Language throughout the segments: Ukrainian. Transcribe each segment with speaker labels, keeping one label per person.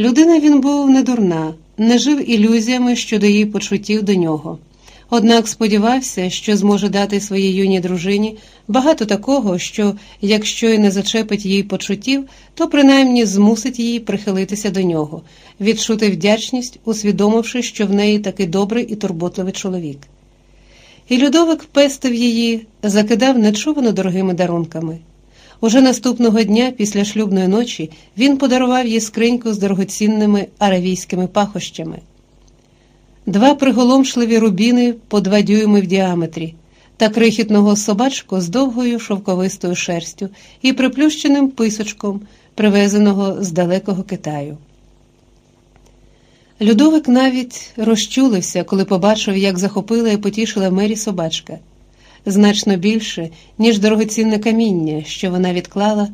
Speaker 1: Людина він був не дурна, не жив ілюзіями щодо її почуттів до нього. Однак сподівався, що зможе дати своїй юній дружині багато такого, що, якщо й не зачепить її почуттів, то принаймні змусить її прихилитися до нього, відчути вдячність, усвідомивши, що в неї такий добрий і турботливий чоловік. І Людовик пестив її, закидав нечувано дорогими дарунками. Уже наступного дня, після шлюбної ночі, він подарував їй скриньку з дорогоцінними аравійськими пахощами два приголомшливі рубіни по два дюйми в діаметрі та крихітного собачку з довгою шовковистою шерстю і приплющеним писочком, привезеного з далекого Китаю. Людовик навіть розчулився, коли побачив, як захопила і потішила Мері собачка значно більше, ніж дорогоцінне каміння, що вона відклала,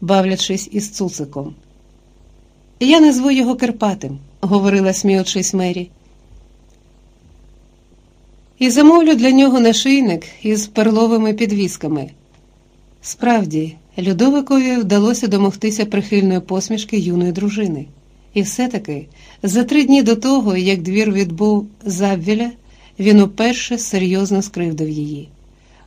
Speaker 1: бавлячись із цуциком. Я назву його Керпатим, говорила, сміючись Мері і замовлю для нього нашийник із перловими підвісками. Справді, Людовикові вдалося домогтися прихильної посмішки юної дружини. І все-таки за три дні до того, як двір відбув Забвіля, він уперше серйозно скривдив її.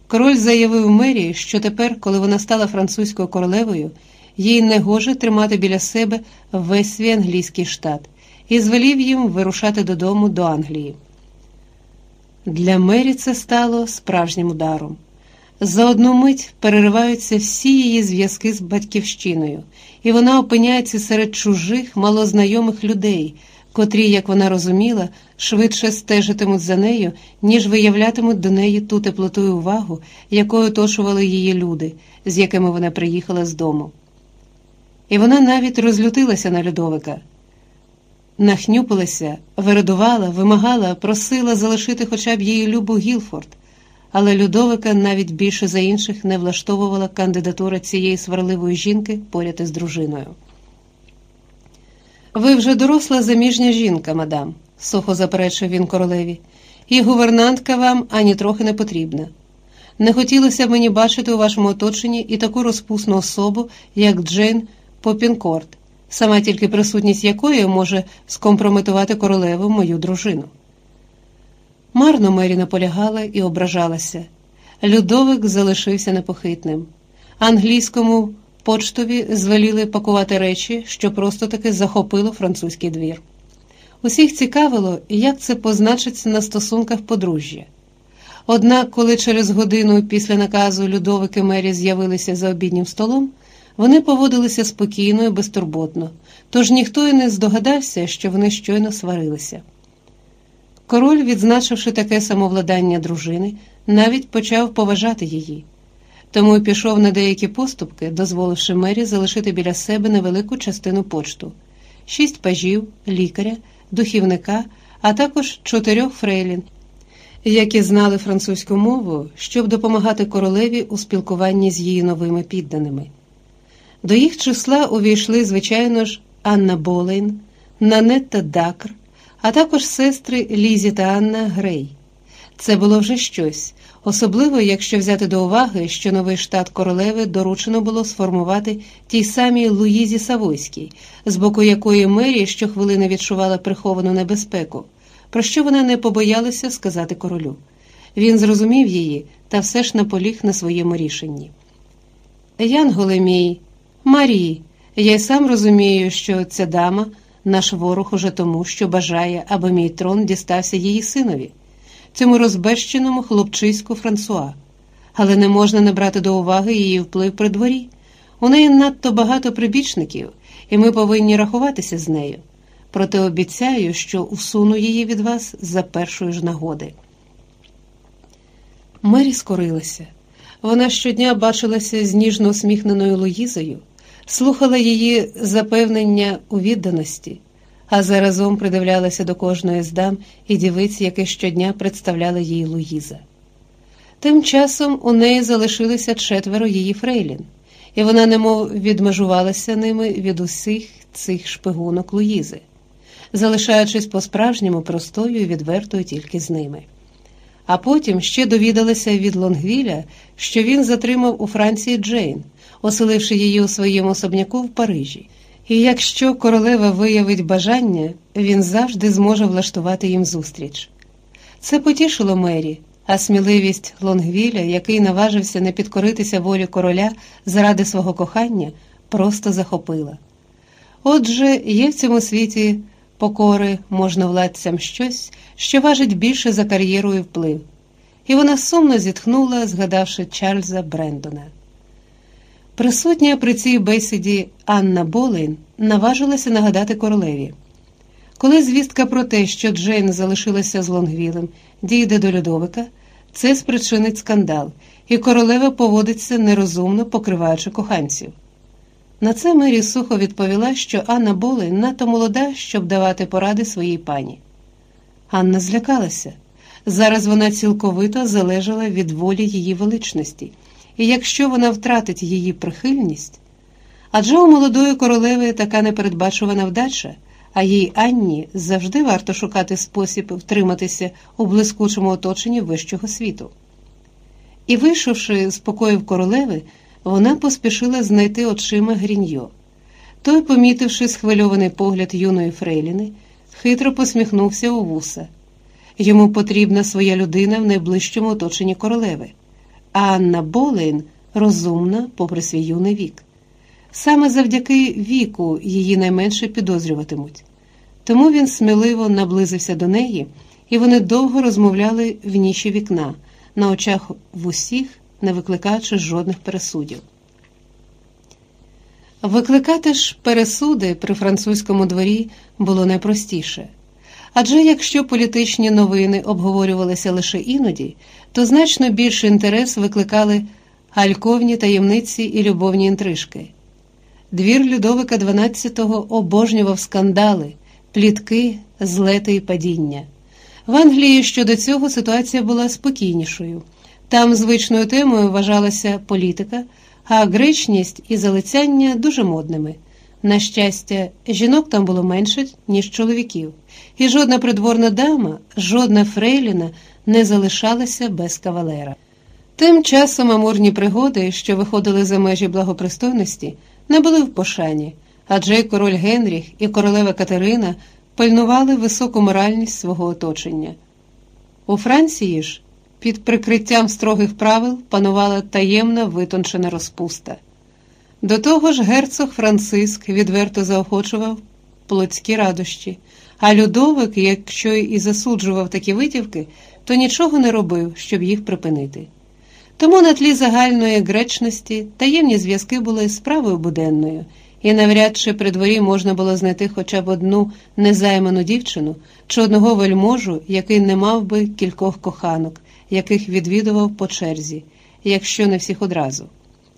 Speaker 1: Король заявив мері, що тепер, коли вона стала французькою королевою, їй не гоже тримати біля себе весь свій англійський штат і звелів їм вирушати додому до Англії. Для Мері це стало справжнім ударом. За одну мить перериваються всі її зв'язки з батьківщиною, і вона опиняється серед чужих, малознайомих людей, котрі, як вона розуміла, швидше стежитимуть за нею, ніж виявлятимуть до неї ту теплоту і увагу, якою оточували її люди, з якими вона приїхала з дому. І вона навіть розлютилася на Людовика нахнюпилася, вирадувала, вимагала, просила залишити хоча б її любу Гілфорд, але Людовика навіть більше за інших не влаштовувала кандидатура цієї сварливої жінки поряд із дружиною. Ви вже доросла заміжня жінка, мадам, сухо заперечив він королеві, і гувернантка вам ані трохи не потрібна. Не хотілося б мені бачити у вашому оточенні і таку розпусну особу, як Джейн Попінкорт сама тільки присутність якої може скомпрометувати королеву мою дружину. Марно Мері наполягала і ображалася. Людовик залишився непохитним. Англійському почтові звеліли пакувати речі, що просто таки захопило французький двір. Усіх цікавило, як це позначиться на стосунках подружжя. Однак, коли через годину після наказу Людовики Мері з'явилися за обіднім столом, вони поводилися спокійно і безтурботно, тож ніхто й не здогадався, що вони щойно сварилися. Король, відзначивши таке самовладання дружини, навіть почав поважати її, тому пішов на деякі поступки, дозволивши мері залишити біля себе невелику частину почту шість пажів, лікаря, духівника, а також чотирьох фрейлін, які знали французьку мову, щоб допомагати королеві у спілкуванні з її новими підданими. До їх числа увійшли, звичайно ж, Анна Болейн, Нанетта Дакр, а також сестри Лізі та Анна Грей. Це було вже щось, особливо якщо взяти до уваги, що новий штат королеви доручено було сформувати тій самій Луїзі Савойській, з боку якої Мері щохвилини відчувала приховану небезпеку, про що вона не побоялася сказати королю. Він зрозумів її та все ж наполіг на своєму рішенні. Янголе мій, Марії, я й сам розумію, що ця дама наш ворог уже тому, що бажає, аби мій трон дістався її синові, цьому розбещеному хлопчиську Франсуа, але не можна не брати до уваги її вплив при дворі. У неї надто багато прибічників, і ми повинні рахуватися з нею. Проте обіцяю, що усуну її від вас за першої ж нагоди. Мері скорилася. Вона щодня бачилася з ніжно усміхненою Луїзою слухала її запевнення у відданості, а заразом придивлялася до кожної з дам і дівиць, яке щодня представляла їй Луїза. Тим часом у неї залишилися четверо її фрейлін, і вона немов відмежувалася ними від усіх цих шпигунок Луїзи, залишаючись по-справжньому простою і відвертою тільки з ними. А потім ще довідалася від Лонгвіля, що він затримав у Франції Джейн оселивши її у своєму особняку в Парижі, І якщо королева виявить бажання, він завжди зможе влаштувати їм зустріч. Це потішило Мері, а сміливість Лонгвіля, який наважився не підкоритися волі короля заради свого кохання, просто захопила. Отже, є в цьому світі покори можновладцям щось, що важить більше за кар'єру і вплив, і вона сумно зітхнула, згадавши Чарльза Брендона. Присутня при цій бесіді Анна Болейн наважилася нагадати королеві. Коли звістка про те, що Джейн залишилася з Лонгвілем, дійде до Людовика, це спричинить скандал, і королева поводиться нерозумно, покриваючи коханців. На це Мері сухо відповіла, що Анна Болейн надто молода, щоб давати поради своїй пані. Анна злякалася. Зараз вона цілковито залежала від волі її величності, і якщо вона втратить її прихильність, адже у молодої королеви така непередбачувана вдача, а їй Анні завжди варто шукати спосіб втриматися у блискучому оточенні вищого світу. І, вийшовши з покоїв королеви, вона поспішила знайти очима Гріньо. Той, помітивши схвильований погляд юної Фрейліни, хитро посміхнувся у вуса. Йому потрібна своя людина в найближчому оточенні королеви, Анна Болейн розумна, попри свій юний вік. Саме завдяки віку її найменше підозрюватимуть. Тому він сміливо наблизився до неї, і вони довго розмовляли в ніші вікна, на очах в усіх, не викликаючи жодних пересудів. Викликати ж пересуди при французькому дворі було найпростіше. Адже якщо політичні новини обговорювалися лише іноді, то значно більший інтерес викликали гальковні таємниці і любовні інтрижки. Двір Людовика XII обожнював скандали, плітки, злети і падіння. В Англії щодо цього ситуація була спокійнішою. Там звичною темою вважалася політика, а гречність і залицяння дуже модними. На щастя, жінок там було менше, ніж чоловіків, і жодна придворна дама, жодна фрейліна не залишалася без кавалера. Тим часом амурні пригоди, що виходили за межі благопристойності, не були в пошані, адже й король Генріх і королева Катерина пильнували високу моральність свого оточення. У Франції ж під прикриттям строгих правил панувала таємна витончена розпуста. До того ж, герцог Франциск відверто заохочував плотські радощі, а Людовик, якщо і засуджував такі витівки, то нічого не робив, щоб їх припинити. Тому на тлі загальної гречності таємні зв'язки були справою буденною, і навряд чи при дворі можна було знайти хоча б одну незайману дівчину чи одного вельможу, який не мав би кількох коханок, яких відвідував по черзі, якщо не всіх одразу.